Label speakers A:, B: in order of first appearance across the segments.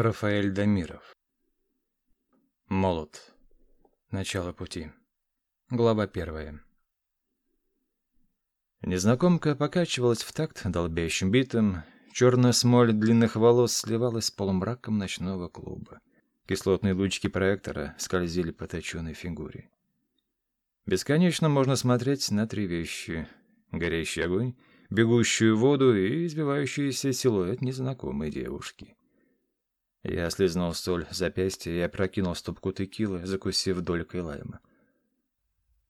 A: Рафаэль Дамиров. Молот. Начало пути. Глава первая. Незнакомка покачивалась в такт долбящим битом. Черная смоль длинных волос сливалась с полумраком ночного клуба. Кислотные лучики проектора скользили по точенной фигуре. Бесконечно можно смотреть на три вещи. Горящий огонь, бегущую воду и избивающийся силуэт незнакомой девушки. Я слезнул соль запястья и опрокинул ступку текилы, закусив долькой лайма.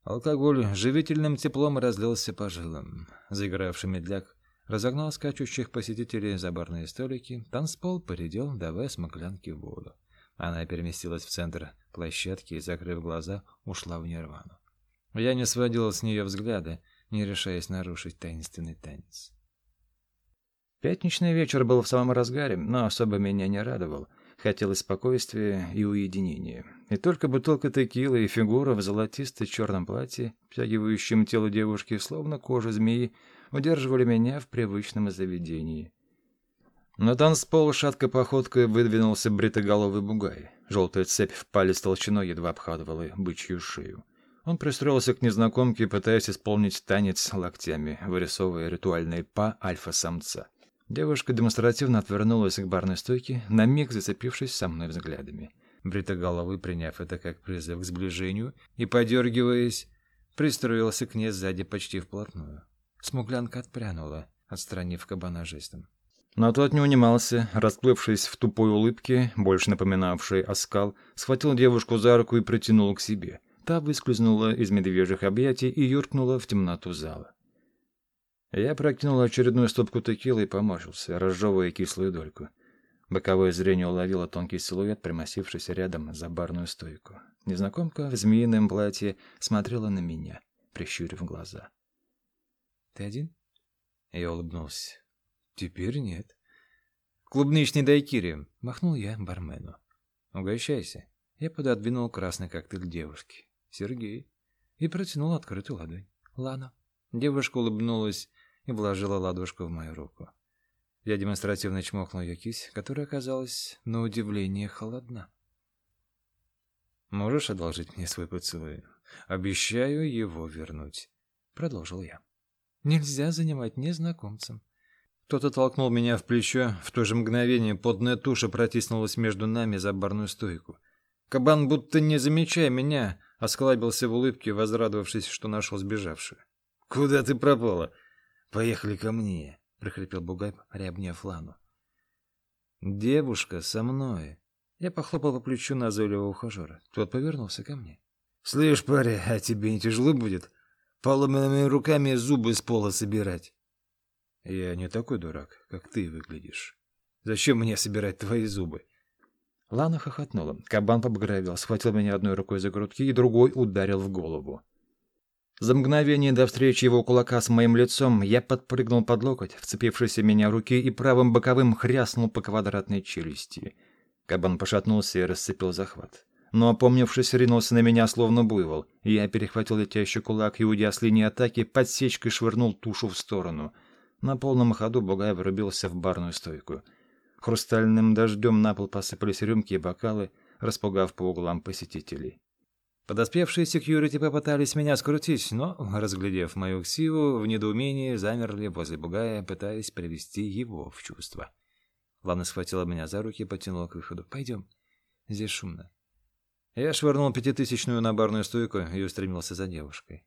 A: Алкоголь живительным теплом разлился по жилам. Заигравший медляк разогнал скачущих посетителей за барные столики, танцпол поредел, давая смоклянки воду. Она переместилась в центр площадки и, закрыв глаза, ушла в нирвану. Я не сводил с нее взгляда, не решаясь нарушить таинственный танец. Пятничный вечер был в самом разгаре, но особо меня не радовал. Хотелось спокойствия и уединения. И только бутылка текилы и фигура в золотисто-черном платье, втягивающем тело девушки, словно кожа змеи, удерживали меня в привычном заведении. На танцпол шаткой походкой выдвинулся бритоголовый бугай. Желтая цепь в палец толщиной едва обхватывала бычью шею. Он пристроился к незнакомке, пытаясь исполнить танец локтями, вырисовывая ритуальные па альфа-самца. Девушка демонстративно отвернулась к барной стойке, на миг зацепившись со мной взглядами. Бритоголовый, приняв это как призыв к сближению и, подергиваясь, пристроился к ней сзади почти вплотную. Смуглянка отпрянула, отстранив кабана жестом. Но тот не унимался, расплывшись в тупой улыбке, больше напоминавшей оскал, схватил девушку за руку и притянул к себе. Та выскользнула из медвежьих объятий и юркнула в темноту зала. Я прокинул очередную стопку текилы и поморщился, разжевывая кислую дольку. Боковое зрение уловило тонкий силуэт, примостившийся рядом за барную стойку. Незнакомка в змеином платье смотрела на меня, прищурив глаза. «Ты один?» Я улыбнулся. «Теперь нет». «Клубничный дайкири!» — махнул я бармену. «Угощайся». Я пододвинул красный коктейль девушке. «Сергей». И протянул открытую ладонь. «Лана». Девушка улыбнулась и вложила ладошку в мою руку. Я демонстративно чмокнул ее кисть, которая оказалась, на удивление, холодна. «Можешь одолжить мне свой поцелуй? Обещаю его вернуть», — продолжил я. «Нельзя занимать незнакомцем». Кто-то толкнул меня в плечо, в то же мгновение потная туша протиснулась между нами за барную стойку. Кабан, будто не замечая меня, осклабился в улыбке, возрадовавшись, что нашел сбежавшую. «Куда ты пропала?» Поехали ко мне, прохрипел Бугай, приобняв Лану. Девушка со мной. Я похлопал по плечу назойливого ухажера. Тот повернулся ко мне. Слышь, парень, а тебе не тяжело будет поломанными руками зубы с пола собирать? Я не такой дурак, как ты выглядишь. Зачем мне собирать твои зубы? Лана хохотнула. Кабан побагровел, схватил меня одной рукой за грудки и другой ударил в голову. За мгновение до встречи его кулака с моим лицом я подпрыгнул под локоть, вцепившийся меня в руки, и правым боковым хряснул по квадратной челюсти. Кабан пошатнулся и расцепил захват. Но, опомнившись, ринулся на меня, словно буйвол. Я перехватил летящий кулак и, уйдя с линии атаки, подсечкой швырнул тушу в сторону. На полном ходу Бугай врубился в барную стойку. Хрустальным дождем на пол посыпались рюмки и бокалы, распугав по углам посетителей. Подоспевшие секьюрити попытались меня скрутить, но, разглядев мою ксиву, в недоумении замерли возле бугая, пытаясь привести его в чувство. Лана схватила меня за руки и потянула к выходу. «Пойдем. Здесь шумно». Я швырнул пятитысячную на барную стойку и устремился за девушкой.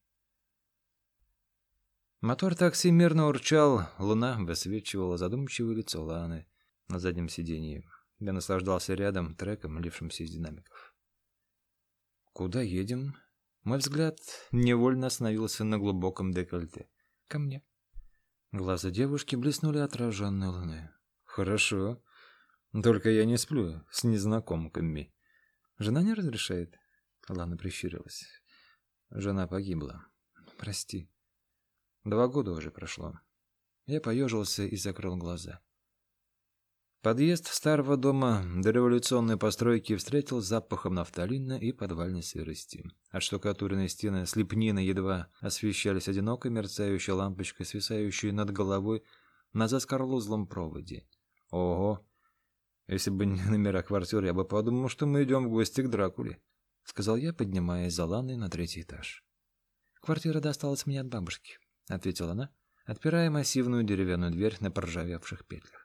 A: Мотор такси мирно урчал, луна высвечивала задумчивое лицо Ланы на заднем сиденье. Я наслаждался рядом треком, лившимся из динамиков. Куда едем? Мой взгляд невольно остановился на глубоком декольте. Ко мне. Глаза девушки блеснули отраженной луной. Хорошо. Только я не сплю с незнакомками. Жена не разрешает? Лана прищурилась. Жена погибла. Прости. Два года уже прошло. Я поежился и закрыл глаза. Подъезд старого дома до революционной постройки встретил запахом нафталина и подвальной сырости. Отштукатуренные стены с лепниной едва освещались одинокой мерцающей лампочкой, свисающей над головой на заскорузлом проводе. Ого! Если бы не номера квартиры, я бы подумал, что мы идем в гости к Дракуле, — сказал я, поднимаясь за Ланой на третий этаж. «Квартира досталась мне от бабушки», — ответила она, отпирая массивную деревянную дверь на проржавевших петлях.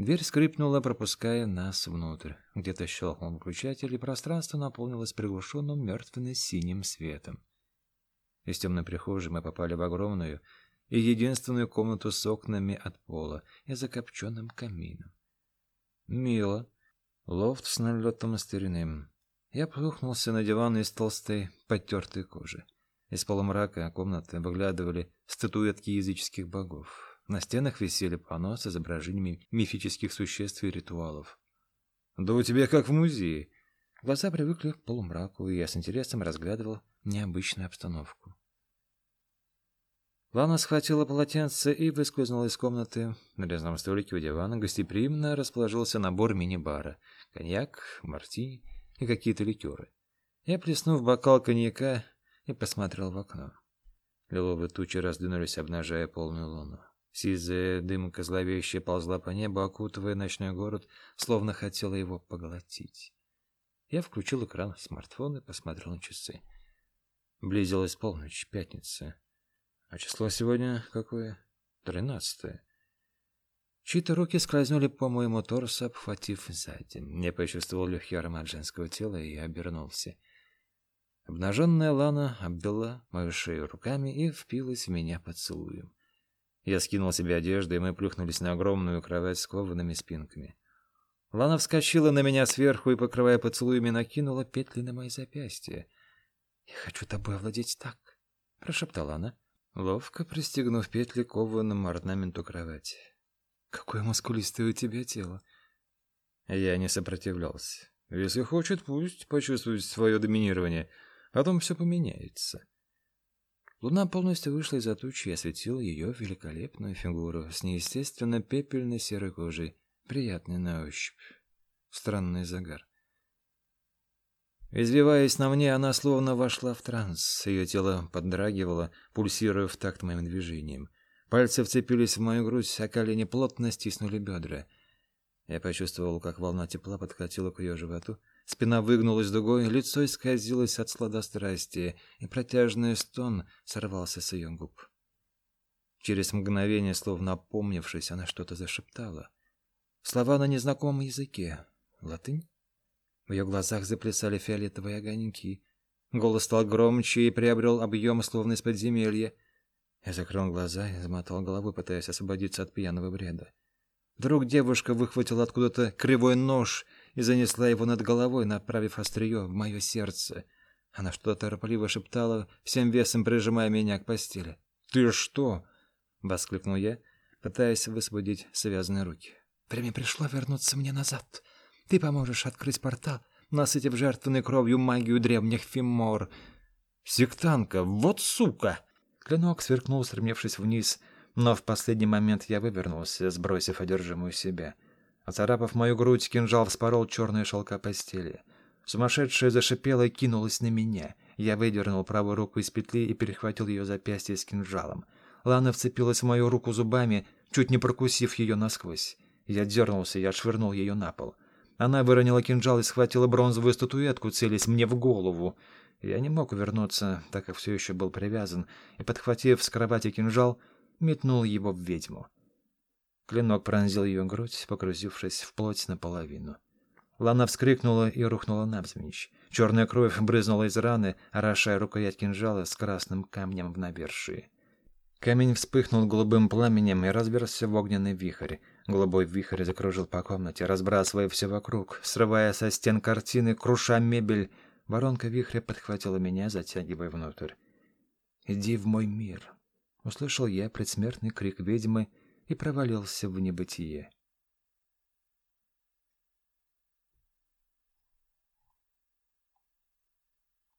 A: Дверь скрипнула, пропуская нас внутрь. Где-то щелкнул выключатель, и пространство наполнилось приглушенным мертвенно-синим светом. Из темной прихожей мы попали в огромную и единственную комнату с окнами от пола и закопченным камином. Мило. Лофт с налетом старинным. Я плюхнулся на диван из толстой, потертой кожи. Из полумрака комнаты выглядывали статуэтки языческих богов. На стенах висели панно с изображениями мифических существ и ритуалов. «Да у тебя как в музее!» Глаза привыкли к полумраку, и я с интересом разглядывал необычную обстановку. Лана схватила полотенце и выскользнула из комнаты. На резном столике у дивана гостеприимно расположился набор мини-бара. Коньяк, мартини и какие-то ликеры. Я плеснул в бокал коньяка и посмотрел в окно. Лиловые тучи раздвинулись, обнажая полную луну. Сизая дымка зловеще ползла по небу, окутывая ночной город, словно хотела его поглотить. Я включил экран смартфона и посмотрел на часы. Близилась полночь, пятница. А число сегодня какое? Тринадцатое. Чьи-то руки скользнули по моему торсу, обхватив сзади. Я почувствовал легкий аромат женского тела и обернулся. Обнаженная Лана обвела мою шею руками и впилась в меня поцелуем. Я скинул себе одежду, и мы плюхнулись на огромную кровать с коваными спинками. Лана вскочила на меня сверху и, покрывая поцелуями, накинула петли на мои запястья. «Я хочу тобой овладеть так», — прошептала она ловко пристегнув петли к кованому орнаменту кровати. «Какое мускулистое у тебя тело!» Я не сопротивлялся. Если хочет, пусть почувствует свое доминирование, а потом все поменяется. Луна полностью вышла из-за тучи и осветила ее великолепную фигуру с неестественно пепельной серой кожей, приятной на ощупь. Странный загар. Извиваясь на мне, она словно вошла в транс. Ее тело поддрагивало, пульсируя в такт моим движением. Пальцы вцепились в мою грудь, а колени плотно стиснули бедра. Я почувствовал, как волна тепла подкатила к ее животу. Спина выгнулась дугой, лицо исказилось от сладострастия, и протяжный стон сорвался с ее губ. Через мгновение, словно опомнившись, она что-то зашептала. Слова на незнакомом языке. Латынь? В ее глазах заплясали фиолетовые огоньки. Голос стал громче и приобрел объем, словно из подземелья. Я закрыл глаза и замотал головой, пытаясь освободиться от пьяного бреда. Вдруг девушка выхватила откуда-то кривой нож и занесла его над головой, направив острие в мое сердце. Она что-то торопливо шептала, всем весом прижимая меня к постели. «Ты что?» — воскликнул я, пытаясь высвободить связанные руки. «Время пришло вернуться мне назад. Ты поможешь открыть портал, насытив жертвенной кровью магию древних Фиммор. Сектанка, вот сука! Клинок сверкнул, стремившись вниз, но в последний момент я вывернулся, сбросив одержимую себя. Оцарапав мою грудь, кинжал вспорол черные шелка постели. Сумасшедшая зашипела и кинулась на меня. Я выдернул правую руку из петли и перехватил ее запястье с кинжалом. Лана вцепилась в мою руку зубами, чуть не прокусив ее насквозь. Я дернулся и отшвырнул ее на пол. Она выронила кинжал и схватила бронзовую статуэтку, целясь мне в голову. Я не мог увернуться, так как все еще был привязан, и, подхватив с кровати кинжал, метнул его в ведьму. Клинок пронзил ее грудь, погрузившись в плоть наполовину. Лана вскрикнула и рухнула навзничь. Черная кровь брызнула из раны, орошая рукоять кинжала с красным камнем в навершии. Камень вспыхнул голубым пламенем и разверзся в огненный вихрь. Голубой вихрь закружил по комнате, разбрасывая все вокруг, срывая со стен картины, круша мебель. Воронка вихря подхватила меня, затягивая внутрь. «Иди в мой мир!» Услышал я предсмертный крик ведьмы и провалился в небытие.